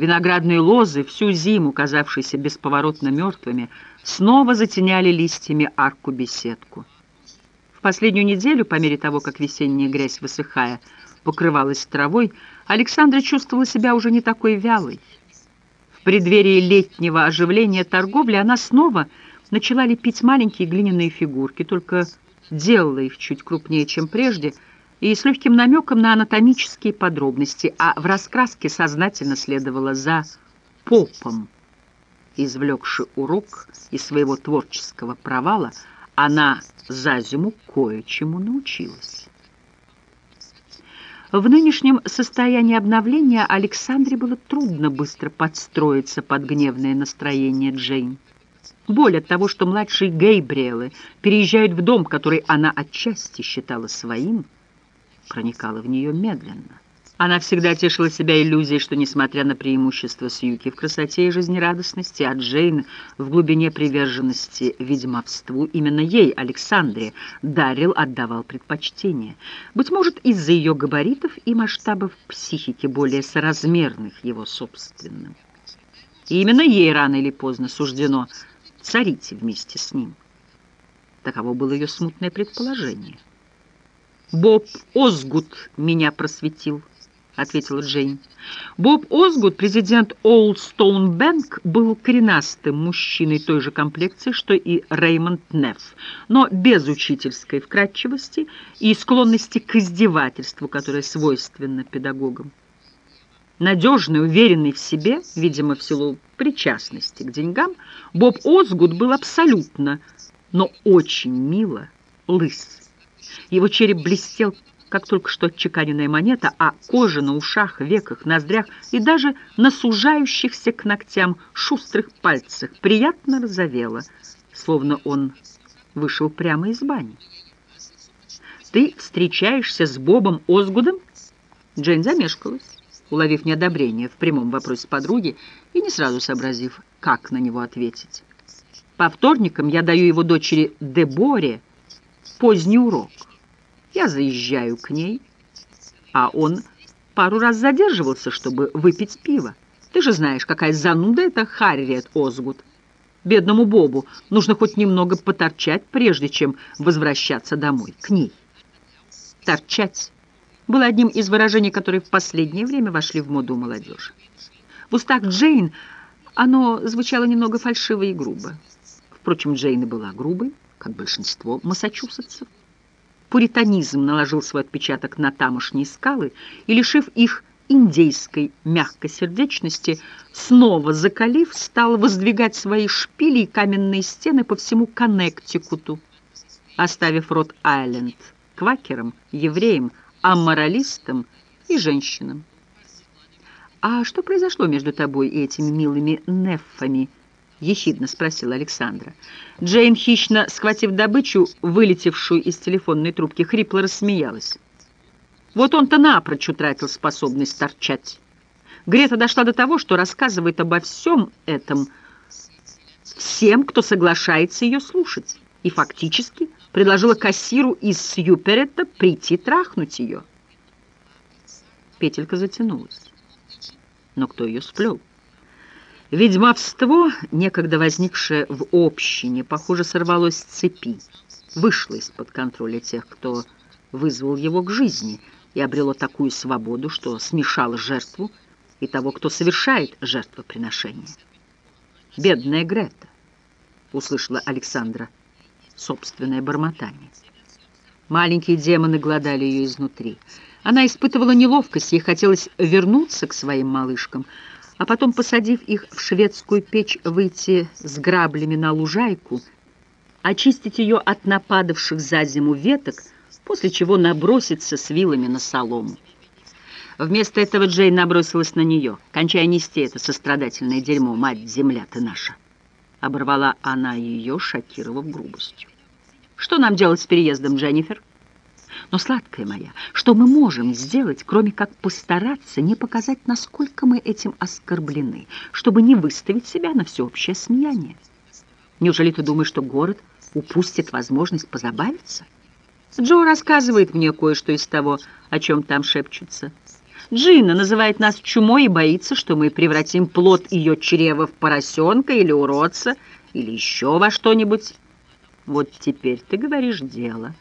Виноградные лозы, всю зиму казавшиеся бесповоротно мертвыми, снова затеняли листьями арку-беседку. В последнюю неделю, по мере того, как весенняя грязь, высыхая, покрывалась травой, Александра чувствовала себя уже не такой вялой. В преддверии летнего оживления торговли она снова начала лепить маленькие глиняные фигурки, только делала их чуть крупнее, чем прежде — и с легким намеком на анатомические подробности, а в раскраске сознательно следовала за попом. Извлекши урок из своего творческого провала, она за зиму кое-чему научилась. В нынешнем состоянии обновления Александре было трудно быстро подстроиться под гневное настроение Джейн. Боль от того, что младшие Гейбриэлы переезжают в дом, который она отчасти считала своим, проникала в нее медленно. Она всегда тешила себя иллюзией, что, несмотря на преимущества Сьюки в красоте и жизнерадостности, а Джейн в глубине приверженности ведьмовству, именно ей, Александре, Дарил отдавал предпочтение. Быть может, из-за ее габаритов и масштабов психики, более соразмерных его собственным. И именно ей рано или поздно суждено царить вместе с ним. Таково было ее смутное предположение. «Боб Озгуд меня просветил», — ответила Джейн. Боб Озгуд, президент Олдстоун Бэнк, был коренастым мужчиной той же комплекции, что и Реймонд Нефф, но без учительской вкрадчивости и склонности к издевательству, которая свойственна педагогам. Надежный, уверенный в себе, видимо, в силу причастности к деньгам, Боб Озгуд был абсолютно, но очень мило лыс. Его череп блестел, как только что отчеканенная монета, а кожа на ушах, веках, ноздрях и даже на сужающихся к ногтям шустрых пальцах приятно розовела, словно он вышел прямо из бани. «Ты встречаешься с Бобом Озгудом?» Джейн замешкалась, уловив неодобрение в прямом вопросе подруги и не сразу сообразив, как на него ответить. «По вторникам я даю его дочери Деборе поздний урок. Я заезжаю к ней, а он пару раз задерживался, чтобы выпить пиво. Ты же знаешь, какая зануда это Харриет Озгуд. Бедному Бобу нужно хоть немного поторчать, прежде чем возвращаться домой, к ней. Торчать было одним из выражений, которые в последнее время вошли в моду молодежи. В устах Джейн оно звучало немного фальшиво и грубо. Впрочем, Джейн и была грубой, как большинство массачусетцев. Пуританизм наложил свой отпечаток на тамошние скалы и, лишив их индейской мягкосердечности, снова закалив, стал воздвигать свои шпили и каменные стены по всему Коннектикуту, оставив род Айленд квакерам, евреям, амморалистам и женщинам. «А что произошло между тобой и этими милыми неффами?» — ехидно спросила Александра. Джейн, хищно схватив добычу, вылетевшую из телефонной трубки, хрипло рассмеялась. Вот он-то напрочь утратил способность торчать. Грета дошла до того, что рассказывает обо всем этом всем, кто соглашается ее слушать, и фактически предложила кассиру из Сьюперетта прийти трахнуть ее. Петелька затянулась. Но кто ее сплел? Ведьмовство, некогда возникшее в общине, похоже, сорвалось с цепи, вышло из-под контроля тех, кто вызвал его к жизни, и обрело такую свободу, что смешало жертву и того, кто совершает жертвоприношение. «Бедная Грета», — услышала Александра собственное бормотание. Маленькие демоны глодали ее изнутри. Она испытывала неловкость, ей хотелось вернуться к своим малышкам — а потом, посадив их в шведскую печь, выйти с граблями на лужайку, очистить ее от нападавших за зиму веток, после чего наброситься с вилами на солому. Вместо этого Джейн набросилась на нее. «Кончай нести это сострадательное дерьмо, мать-земля ты наша!» Оборвала она ее, шокировав грубостью. «Что нам делать с переездом, Дженнифер?» Но, сладкая моя, что мы можем сделать, кроме как постараться не показать, насколько мы этим оскорблены, чтобы не выставить себя на всеобщее смеяние? Неужели ты думаешь, что город упустит возможность позабавиться? Джо рассказывает мне кое-что из того, о чем там шепчутся. Джина называет нас чумой и боится, что мы превратим плод ее чрева в поросенка или уродца, или еще во что-нибудь. Вот теперь ты говоришь дело».